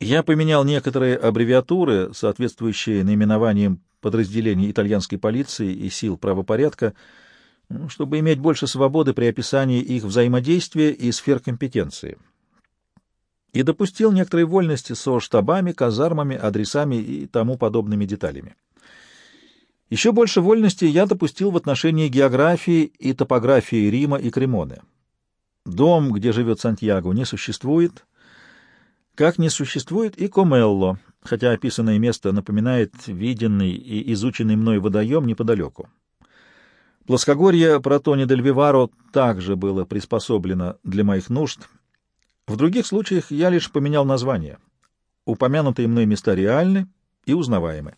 Я поменял некоторые аббревиатуры, соответствующие наименованиям подразделений итальянской полиции и сил правопорядка, чтобы иметь больше свободы при описании их взаимодействия и сфер компетенции. И допустил некоторые вольности со штабами, казармами, адресами и тому подобными деталями. Еще больше вольности я допустил в отношении географии и топографии Рима и Кремоны. Дом, где живет Сантьяго, не существует, как не существует и Комелло, хотя описанное место напоминает виденный и изученный мной водоем неподалеку. Плоскогорье Протони дель Виваро также было приспособлено для моих нужд. В других случаях я лишь поменял название. Упомянутые мной места реальны и узнаваемы.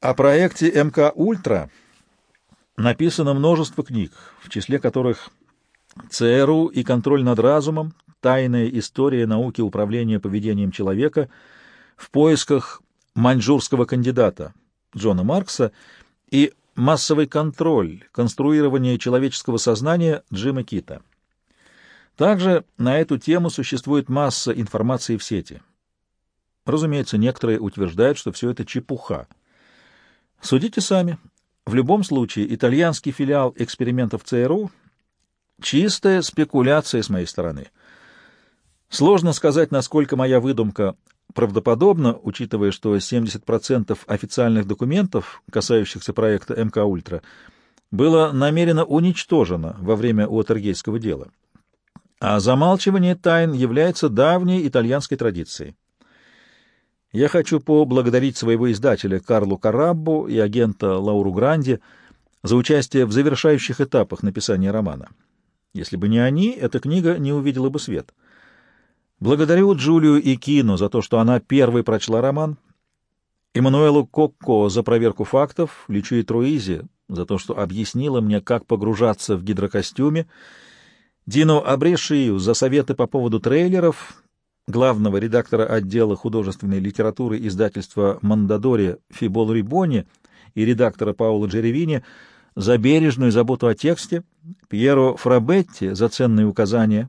О проекте МК «Ультра» написано множество книг, в числе которых ЦРУ и контроль над разумом, тайная история науки управления поведением человека в поисках маньчжурского кандидата Джона Маркса и массовый контроль, конструирование человеческого сознания Джима Кита. Также на эту тему существует масса информации в сети. Разумеется, некоторые утверждают, что все это чепуха. Судите сами. В любом случае, итальянский филиал экспериментов ЦРУ — чистая спекуляция с моей стороны. Сложно сказать, насколько моя выдумка правдоподобна, учитывая, что 70% официальных документов, касающихся проекта МК «Ультра», было намеренно уничтожено во время Уотергейского дела. А замалчивание тайн является давней итальянской традицией. Я хочу поблагодарить своего издателя Карлу Караббу и агента Лауру Гранди за участие в завершающих этапах написания романа. Если бы не они, эта книга не увидела бы свет. Благодарю Джулию и Кину за то, что она первой прочла роман, Эммануэлу Кокко за проверку фактов, Личу и Труизе за то, что объяснила мне, как погружаться в гидрокостюме, Дину Абрешию за советы по поводу трейлеров главного редактора отдела художественной литературы издательства «Мандадори» Фибол Рибони и редактора Паула Джеревини за бережную заботу о тексте, Пьеро Фрабетти за ценные указания,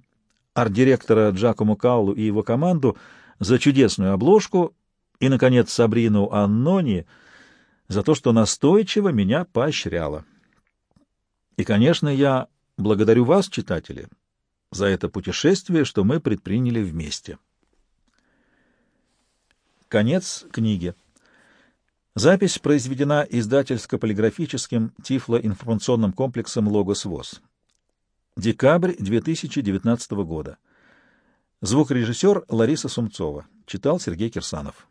арт-директора Джакомо Каулу и его команду за чудесную обложку и, наконец, Сабрину Аннони за то, что настойчиво меня поощряла. И, конечно, я благодарю вас, читатели, за это путешествие, что мы предприняли вместе. Конец книги. Запись произведена издательско-полиграфическим тифлоинформационным комплексом «Логос ВОЗ». Декабрь 2019 года. Звукорежиссер Лариса Сумцова. Читал Сергей Кирсанов.